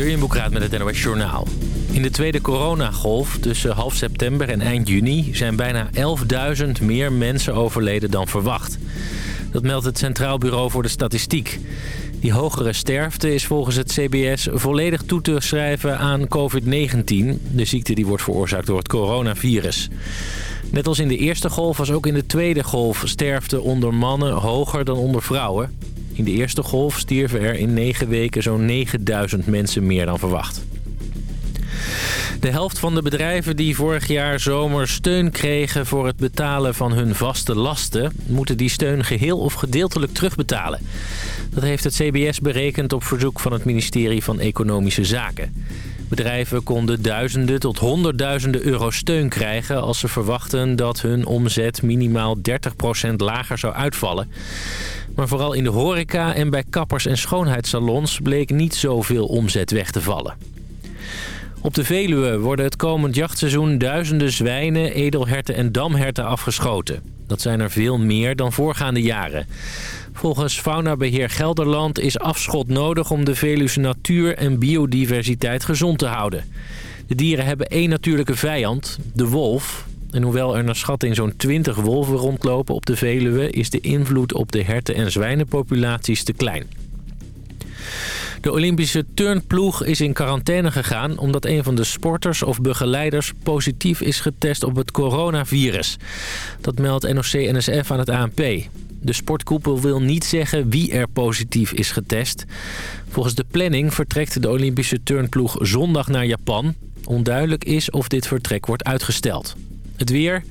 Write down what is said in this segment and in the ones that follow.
Jurjen Boekraat met het NOS Journaal. In de tweede coronagolf tussen half september en eind juni... zijn bijna 11.000 meer mensen overleden dan verwacht. Dat meldt het Centraal Bureau voor de Statistiek. Die hogere sterfte is volgens het CBS volledig toe te schrijven aan COVID-19... de ziekte die wordt veroorzaakt door het coronavirus. Net als in de eerste golf was ook in de tweede golf sterfte onder mannen hoger dan onder vrouwen. In de eerste golf stierven er in negen weken zo'n 9000 mensen meer dan verwacht. De helft van de bedrijven die vorig jaar zomer steun kregen voor het betalen van hun vaste lasten... moeten die steun geheel of gedeeltelijk terugbetalen. Dat heeft het CBS berekend op verzoek van het ministerie van Economische Zaken. Bedrijven konden duizenden tot honderdduizenden euro steun krijgen... als ze verwachten dat hun omzet minimaal 30% lager zou uitvallen. Maar vooral in de horeca en bij kappers en schoonheidssalons... bleek niet zoveel omzet weg te vallen. Op de Veluwe worden het komend jachtseizoen duizenden zwijnen, edelherten en damherten afgeschoten. Dat zijn er veel meer dan voorgaande jaren. Volgens Faunabeheer Gelderland is afschot nodig om de Veluwse natuur en biodiversiteit gezond te houden. De dieren hebben één natuurlijke vijand, de wolf. En hoewel er naar schatting zo'n 20 wolven rondlopen op de Veluwe... is de invloed op de herten- en zwijnenpopulaties te klein. De Olympische turnploeg is in quarantaine gegaan... omdat een van de sporters of begeleiders positief is getest op het coronavirus. Dat meldt NOC-NSF aan het ANP. De sportkoepel wil niet zeggen wie er positief is getest. Volgens de planning vertrekt de Olympische turnploeg zondag naar Japan. Onduidelijk is of dit vertrek wordt uitgesteld. Het weer...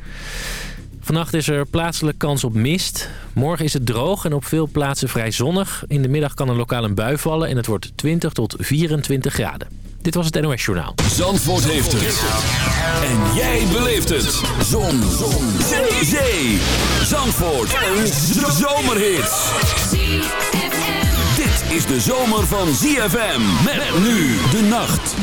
Vannacht is er plaatselijk kans op mist. Morgen is het droog en op veel plaatsen vrij zonnig. In de middag kan er lokaal een bui vallen en het wordt 20 tot 24 graden. Dit was het NOS Journaal. Zandvoort heeft het. En jij beleeft het. Zon. Zon. Zee. Zee. Zandvoort. Een zomerhit. Dit is de zomer van ZFM. Met nu de nacht.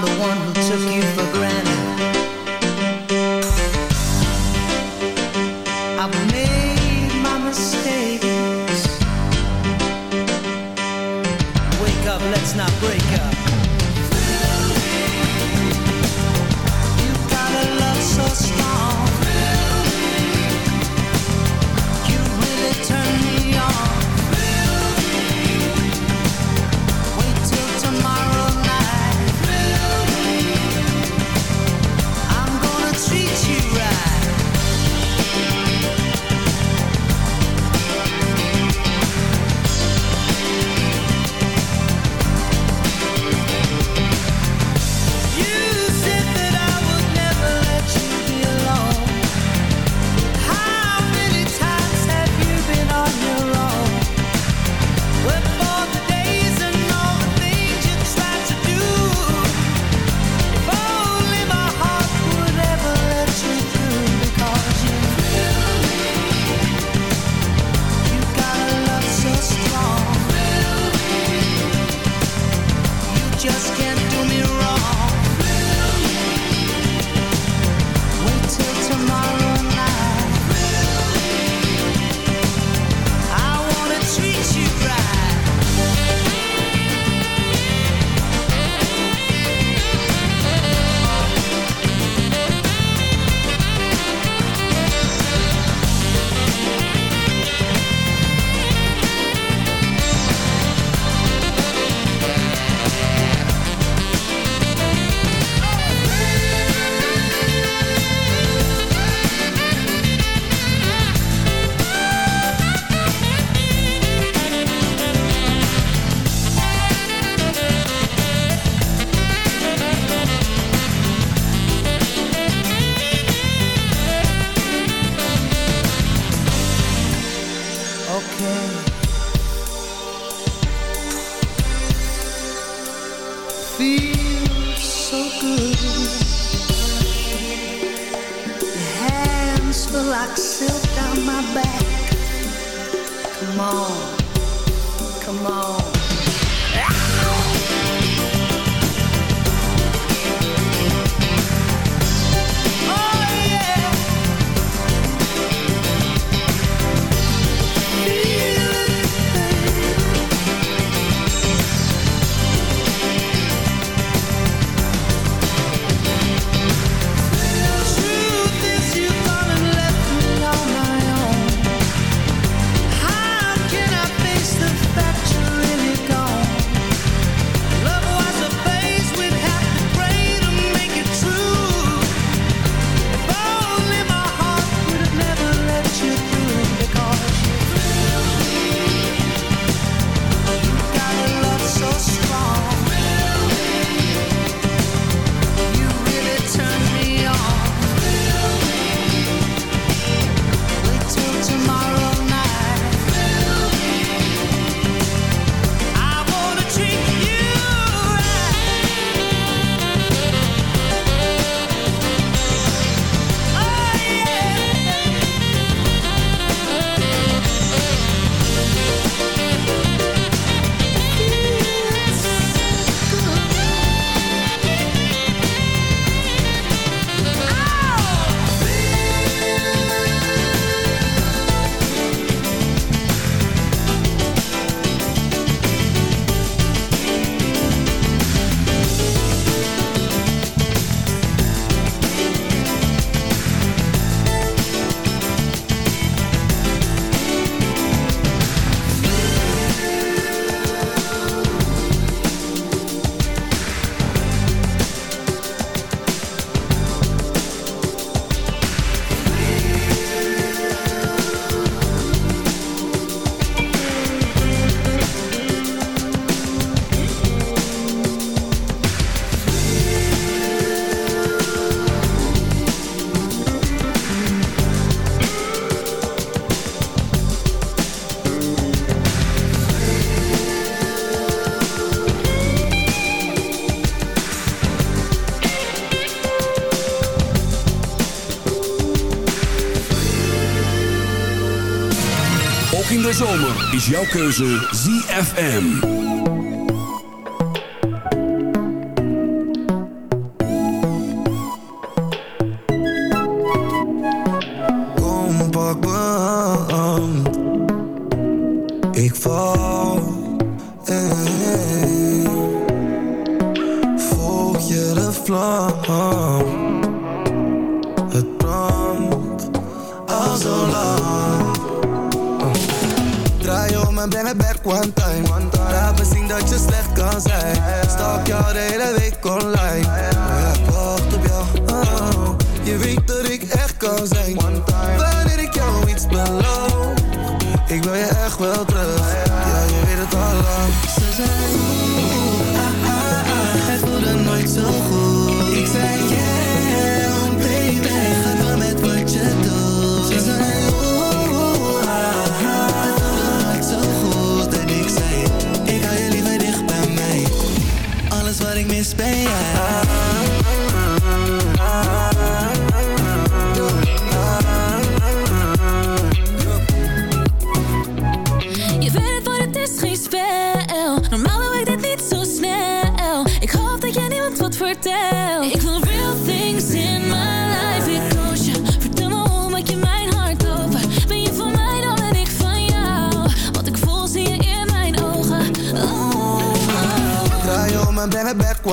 I'm the one who took you is jouw keuze ZFM. Ik wil je echt wel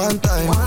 one time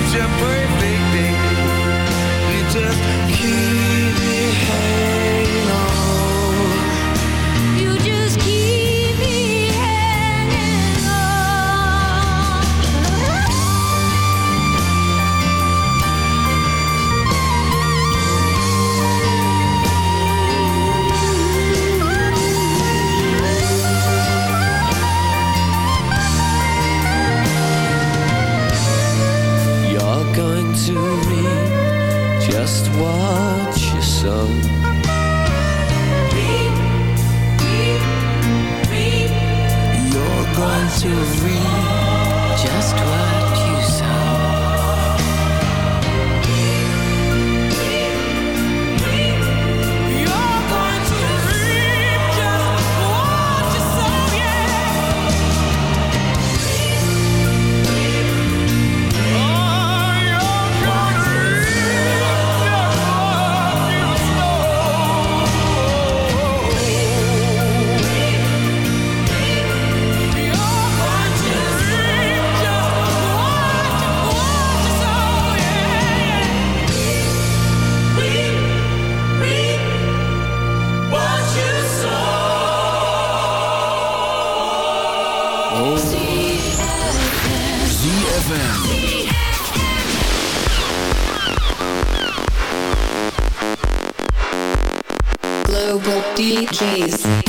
Such a perfect day. You just what you sow. You're going to read just what DJs.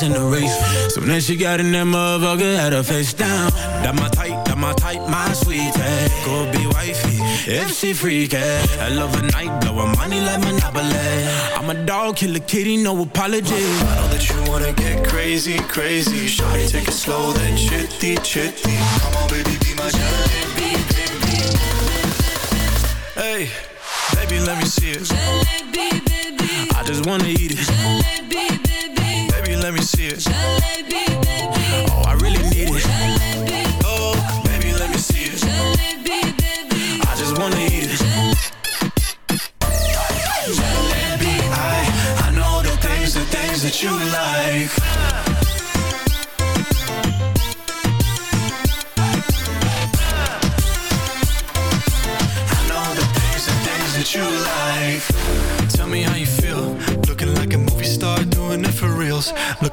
The stars in the race. So then she got in that motherfucker, had her face down. That my type, that my type, my sweetie. Go be wifey, if she freaky. I love a night, blowin' her money like Monopoly. I'm a dog, kill a kitty, no apology. I know that you wanna get crazy, crazy. Shawty, take it slow, then chitty, chitty. Come on, baby, be my jalebi, baby. Hey, baby, let me see it. Jalebi, baby. I just wanna eat it. Jalebi, baby. Let me see it.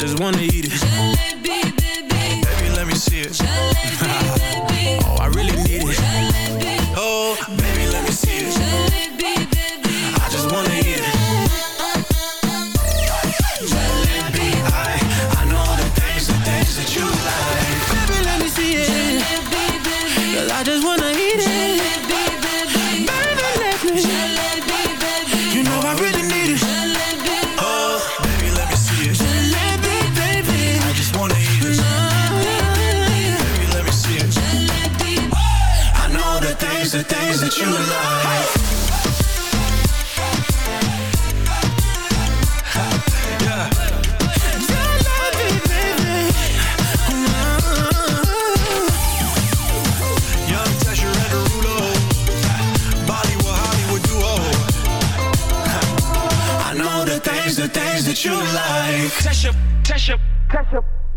Just wanna eat it. Jalebi, baby. Baby, let me see it. Jalebi, baby. Oh, I really need it. The things, the things that you like. The things, that you like. Tesher, Tesher, Tesher.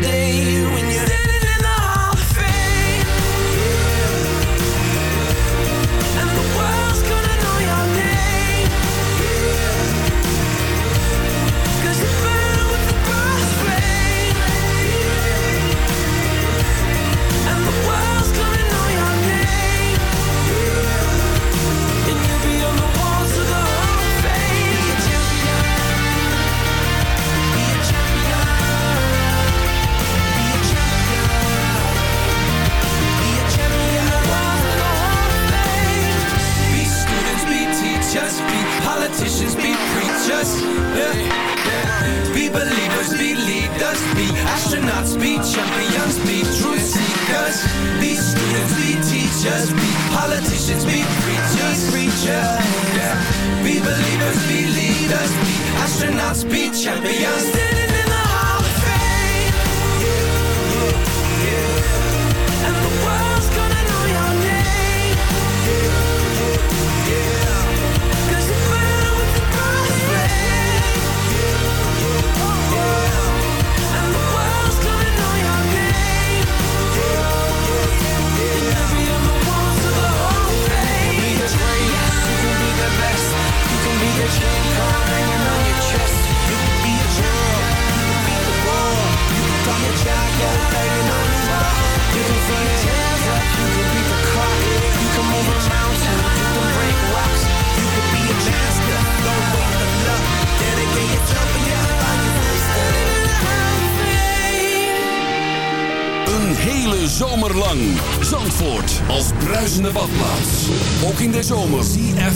day when you're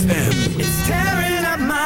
ZFM. It's tearing up my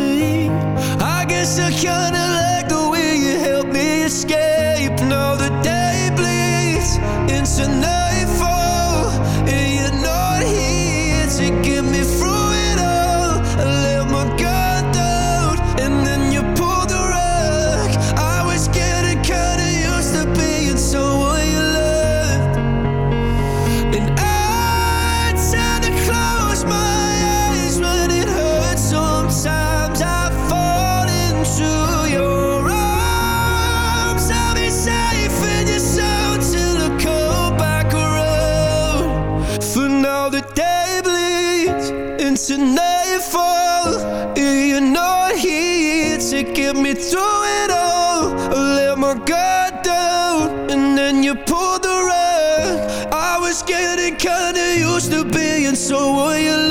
And tonight falls You're not here to get me through it all. I let my guard down and then you pulled the rug. I was getting kinda used to being so you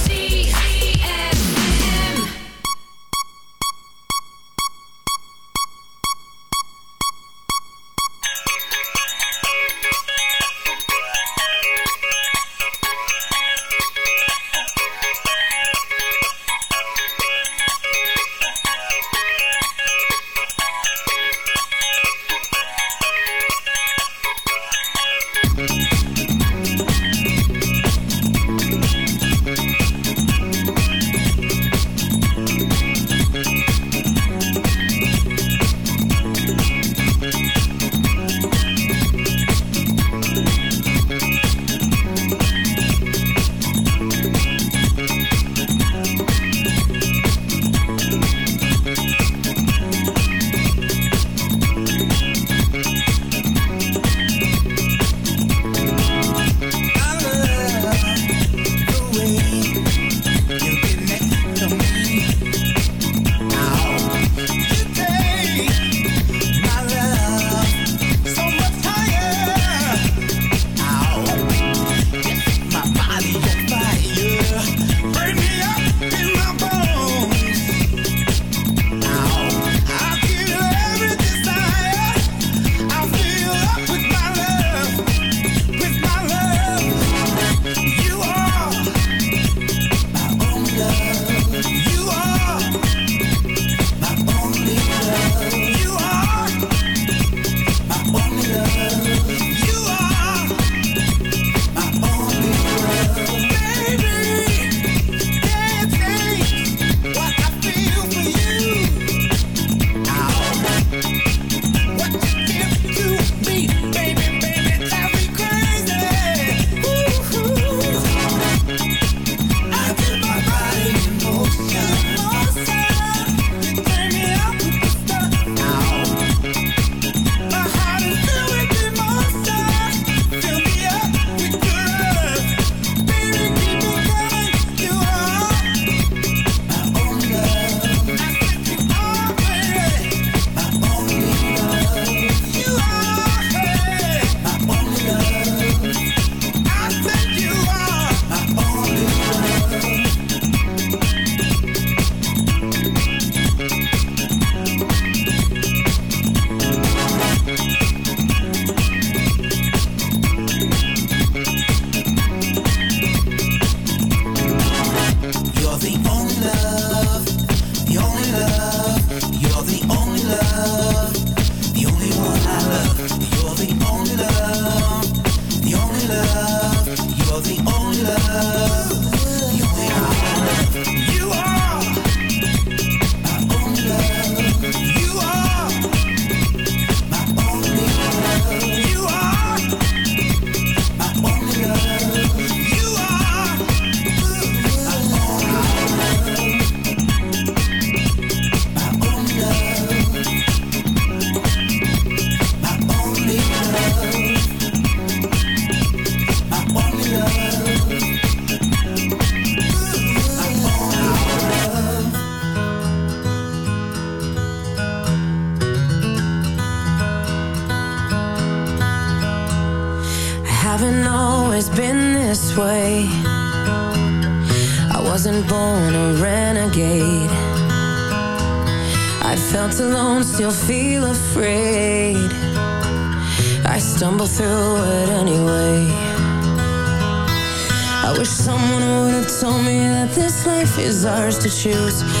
to choose.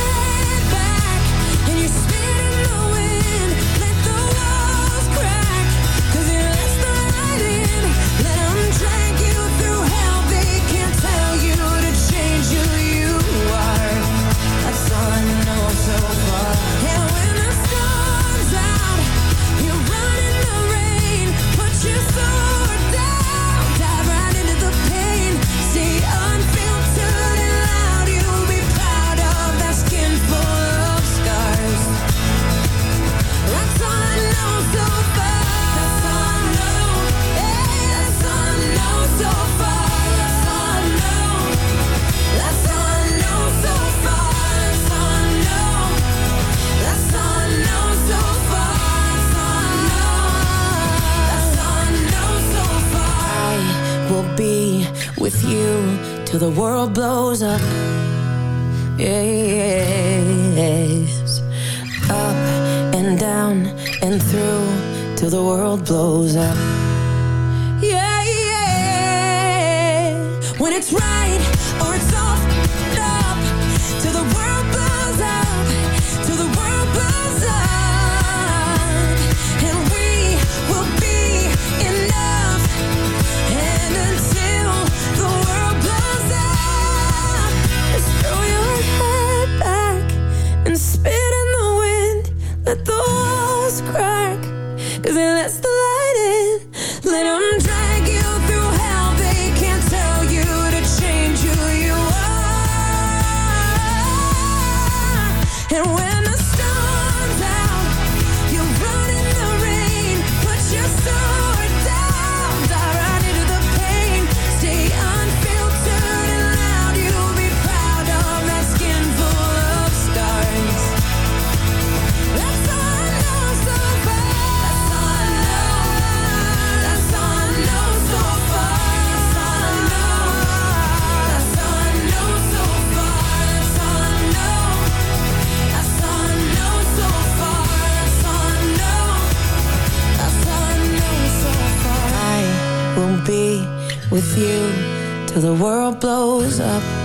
with you till the world blows up. Yes. Up and down and through till the world blows up. Yeah. When it's right or it's off, up till the world let the walls crack. Cause it lets the world blows up.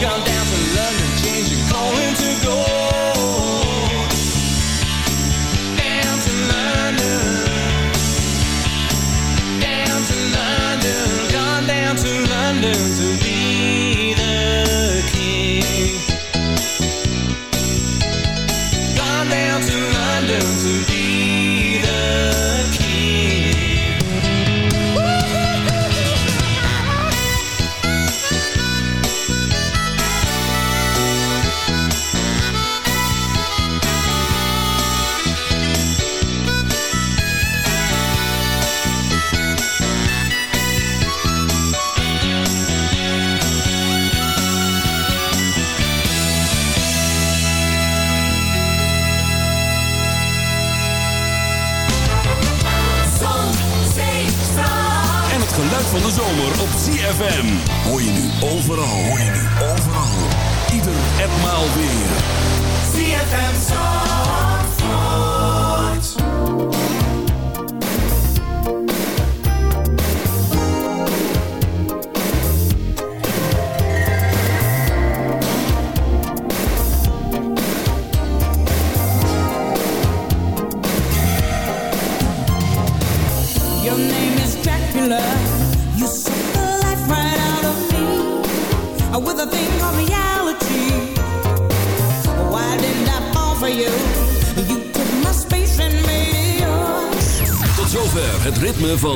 gone